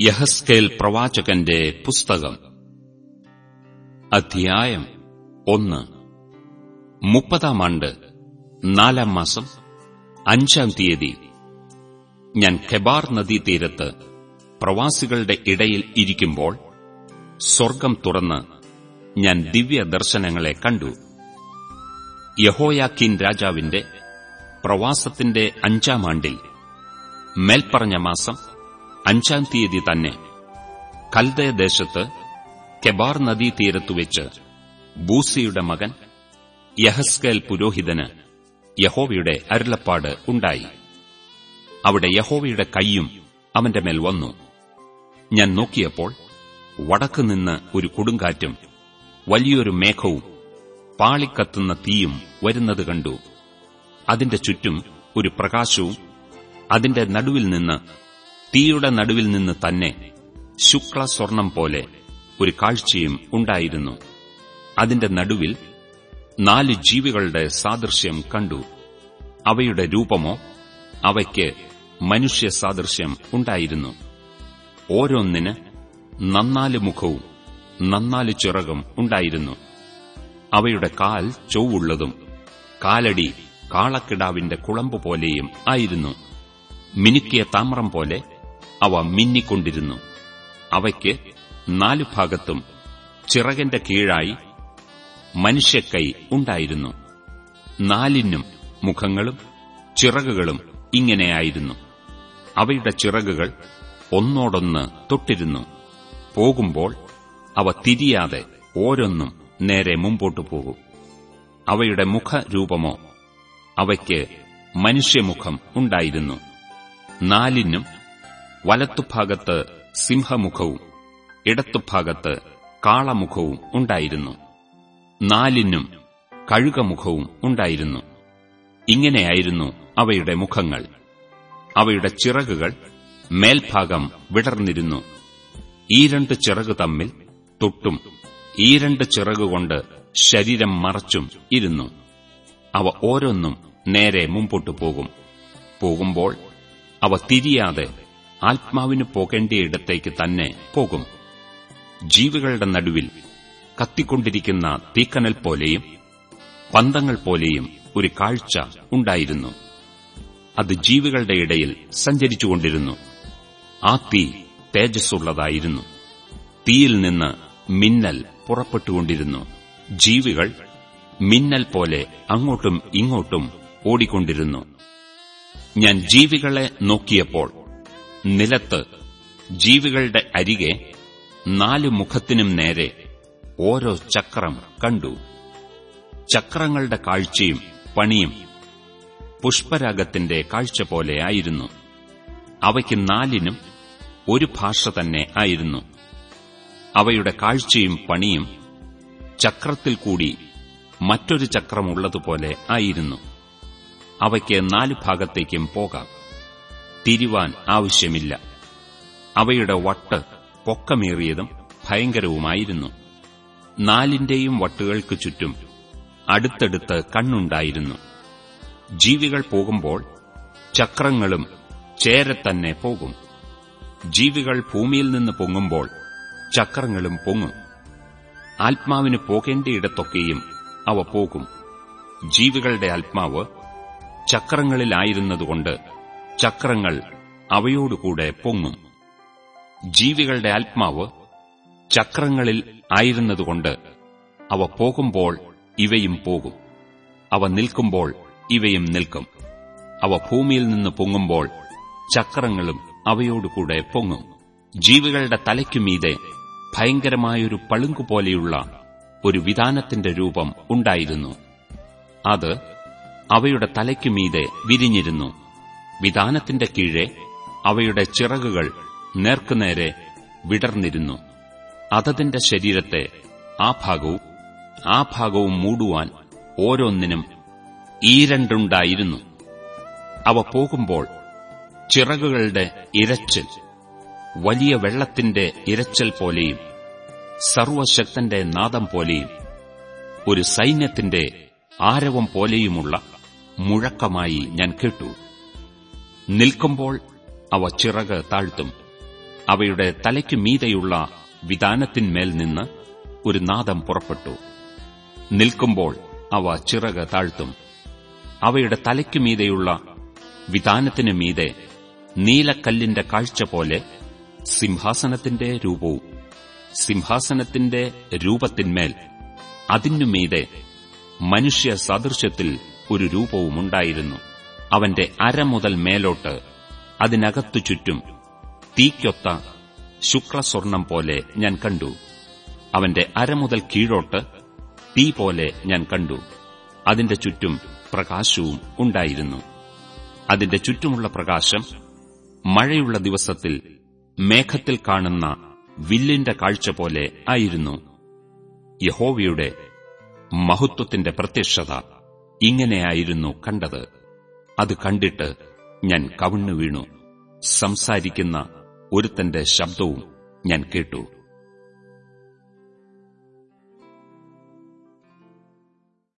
യഹസ്കേൽ പ്രവാചകന്റെ പുസ്തകം. അധ്യായം ഒന്ന്. മുപ്പതാം ആണ്ട് നാലാം മാസം അഞ്ചാം തീയതി ഞാൻ കെബാർ നദീതീരത്ത് പ്രവാസികളുടെ ഇടയിൽ ഇരിക്കുമ്പോൾ സ്വർഗം തുറന്ന് ഞാൻ ദിവ്യ ദർശനങ്ങളെ കണ്ടു. യഹോയാക്കീൻ രാജാവിന്റെ പ്രവാസത്തിന്റെ അഞ്ചാം ആണ്ടിൽ മേൽപ്പറഞ്ഞ മാസം അഞ്ചാം തീയതി തന്നെ കൽദയദേശത്ത് കെബാർ നദീതീരത്തുവെച്ച് ബൂസിയുടെ മകൻ യഹസ്കേൽ പുരോഹിതന് യഹോവയുടെ അരുളപ്പാട് ഉണ്ടായി. അവിടെ യഹോവയുടെ കൈയും അവന്റെ മേൽ വന്നു. ഞാൻ നോക്കിയപ്പോൾ വടക്കുനിന്ന് ഒരു കൊടുങ്കാറ്റും വലിയൊരു മേഘവും പാളിക്കത്തുന്ന തീയും വരുന്നത് കണ്ടു. അതിന്റെ ചുറ്റും ഒരു പ്രകാശവും അതിന്റെ നടുവിൽ നിന്ന് തീയുടെ നടുവിൽ നിന്ന് തന്നെ ശുക്ല സ്വർണം പോലെ ഒരു കാഴ്ചയും ഉണ്ടായിരുന്നു. അതിന്റെ നടുവിൽ നാല് ജീവികളുടെ സാദൃശ്യം കണ്ടു. അവയുടെ രൂപമോ അവയ്ക്ക് മനുഷ്യ സാദൃശ്യം ഉണ്ടായിരുന്നു. ഓരോന്നിന് നന്നാൽ മുഖവും നന്നാൽ ചിറകും ഉണ്ടായിരുന്നു. അവയുടെ കാൽ ചൊവ്വുള്ളതും കാലടി കാളക്കിടാവിന്റെ കുളമ്പ് പോലെയും ആയിരുന്നു. മിനുക്കിയ താമ്രം പോലെ അവ മിന്നിക്കൊണ്ടിരുന്നു. അവയ്ക്ക് നാലു ഭാഗത്തും ചിറകന്റെ കീഴായി മനുഷ്യക്കൈ ഉണ്ടായിരുന്നു. നാലിനും മുഖങ്ങളും ചിറകുകളും ഇങ്ങനെയായിരുന്നു അവയുടെ ചിറകുകൾ ഒന്നോടൊന്ന് തൊട്ടിരുന്നു. പോകുമ്പോൾ അവ തിരിയാതെ ഓരോന്നും നേരെ മുമ്പോട്ടു പോകും. അവയുടെ മുഖരൂപമോ അവയ്ക്ക് മനുഷ്യമുഖം ഉണ്ടായിരുന്നു. നാലിനും വലത്തുഭാഗത്ത് സിംഹമുഖവും ഇടത്തുഭാഗത്ത് കാളമുഖവും ഉണ്ടായിരുന്നു. നാലിനും കഴുകമുഖവും ഉണ്ടായിരുന്നു. ഇങ്ങനെയായിരുന്നു അവയുടെ മുഖങ്ങൾ. അവയുടെ ചിറകുകൾ മേൽഭാഗം വിടർന്നിരുന്നു. ഈ രണ്ട് ചിറക് തമ്മിൽ തൊട്ടും ഈ രണ്ട് ചിറകുകൊണ്ട് ശരീരം മറച്ചും ഇരുന്നു. അവ ഓരോന്നും നേരെ മുമ്പോട്ടു പോകും. പോകുമ്പോൾ അവ തിരിയാതെ ആത്മാവിന് പോകേണ്ടിയിടത്തേക്ക് തന്നെ പോകും. ജീവികളുടെ നടുവിൽ കത്തിക്കൊണ്ടിരിക്കുന്ന തീക്കനൽ പോലെയും പന്തങ്ങൾ പോലെയും ഒരു കാഴ്ച ഉണ്ടായിരുന്നു. അത് ജീവികളുടെ ഇടയിൽ സഞ്ചരിച്ചുകൊണ്ടിരുന്നു. ആ തീ തേജസ്സുള്ളതായിരുന്നു. തീയിൽ നിന്ന് മിന്നൽ പുറപ്പെട്ടുകൊണ്ടിരുന്നു. ജീവികൾ മിന്നൽ പോലെ അങ്ങോട്ടും ഇങ്ങോട്ടും ഓടിക്കൊണ്ടിരുന്നു. ഞാൻ ജീവികളെ നോക്കിയപ്പോൾ നിലത്ത് ജീവികളുടെ അരികെ നാലു മുഖത്തിനും നേരെ ഓരോ ചക്രം കണ്ടു. ചക്രങ്ങളുടെ കാഴ്ചയും പണിയും പുഷ്പരാഗത്തിന്റെ കാഴ്ച പോലെ ആയിരുന്നു. അവയ്ക്ക് നാലിനും ഒരു ഭാഷ തന്നെ ആയിരുന്നു. അവയുടെ കാഴ്ചയും പണിയും ചക്രത്തിൽ കൂടി മറ്റൊരു ചക്രമുള്ളതുപോലെ ആയിരുന്നു. അവയ്ക്ക് നാല് ഭാഗത്തേക്കും പോകാം. തിരിവാൻ ആവശ്യമില്ല. അവയുടെ വട്ട് പൊക്കമേറിയതും ഭയങ്കരവുമായിരുന്നു. നാലിന്റെയും വട്ടുകൾക്ക് ചുറ്റും അടുത്തടുത്ത് കണ്ണുണ്ടായിരുന്നു. ജീവികൾ പോകുമ്പോൾ ചക്രങ്ങളും ചേരെ തന്നെ പോകും. ജീവികൾ ഭൂമിയിൽ നിന്ന് പൊങ്ങുമ്പോൾ ചക്രങ്ങളും പൊങ്ങും. ആത്മാവിന് പോകേണ്ടയിടത്തൊക്കെയും അവ പോകും. ജീവികളുടെ ആത്മാവ് ചക്രങ്ങളിലായിരുന്നതുകൊണ്ട് ചക്രങ്ങൾ അവയോടുകൂടെ പൊങ്ങും. ജീവികളുടെ ആത്മാവ് ചക്രങ്ങളിൽ ആയിരുന്നതുകൊണ്ട് അവ പോകുമ്പോൾ ഇവയും പോകും. അവ നിൽക്കുമ്പോൾ ഇവയും നിൽക്കും. അവ ഭൂമിയിൽ നിന്ന് പൊങ്ങുമ്പോൾ ചക്രങ്ങളും അവയോടുകൂടെ പൊങ്ങും. ജീവികളുടെ തലയ്ക്കുമീതെ ഭയങ്കരമായൊരു പളുങ്കുപോലെയുള്ള ഒരു വിധാനത്തിന്റെ രൂപം ഉണ്ടായിരുന്നു. അത് അവയുടെ തലയ്ക്കുമീതെ വിരിഞ്ഞിരുന്നു. വിധാനത്തിന്റെ കീഴെ അവയുടെ ചിറകുകൾ നേർക്കുനേരെ വിടർന്നിരുന്നു. അതതിന്റെ ശരീരത്തെ ആ ഭാഗവും ആ ഭാഗവും മൂടുവാൻ ഓരോന്നിനും ഈരണ്ടുണ്ടായിരുന്നു അവ പോകുമ്പോൾ ചിറകുകളുടെ ഇരച്ചിൽ വലിയ വെള്ളത്തിന്റെ ഇരച്ചൽ പോലെയും സർവശക്തന്റെ നാദം പോലെയും ഒരു സൈന്യത്തിന്റെ ആരവം പോലെയുമുള്ള മുഴക്കമായി ഞാൻ കേട്ടു. നിൽക്കുമ്പോൾ അവ ചിറക് താഴ്ത്തും. അവയുടെ തലയ്ക്കു മീതെയുള്ള വിധാനത്തിന്മേൽ നിന്ന് ഒരു നാദം പുറപ്പെട്ടു. നിൽക്കുമ്പോൾ അവ ചിറക് താഴ്ത്തും. അവയുടെ തലയ്ക്കു മീതെയുള്ള വിധാനത്തിനു മീതെ നീലക്കല്ലിന്റെ കാഴ്ച പോലെ സിംഹാസനത്തിന്റെ രൂപവും സിംഹാസനത്തിന്റെ രൂപത്തിന്മേൽ അതിനുമീതെ മനുഷ്യ സദൃശ്യത്തിൽ ഒരു രൂപവുമുണ്ടായിരുന്നു. അവന്റെ അര മുതൽ മേലോട്ട് അതിനകത്തു ചുറ്റും തീക്കൊത്ത ശുക്രസ്വർണം പോലെ ഞാൻ കണ്ടു. അവന്റെ അര മുതൽ കീഴോട്ട് തീ പോലെ ഞാൻ കണ്ടു. അതിന്റെ ചുറ്റും പ്രകാശവും ഉണ്ടായിരുന്നു. അതിന്റെ ചുറ്റുമുള്ള പ്രകാശം മഴയുള്ള ദിവസത്തിൽ മേഘത്തിൽ കാണുന്ന വില്ലിന്റെ കാഴ്ച പോലെ ആയിരുന്നു. യഹോവയുടെ മഹത്വത്തിന്റെ പ്രത്യക്ഷത ഇങ്ങനെയായിരുന്നു കണ്ടത്. അത് കണ്ടിട്ട് ഞാൻ കവിണ്ണു വീണു സംസാരിക്കുന്ന ഒരുത്തന്റെ ശബ്ദവും ഞാൻ കേട്ടു.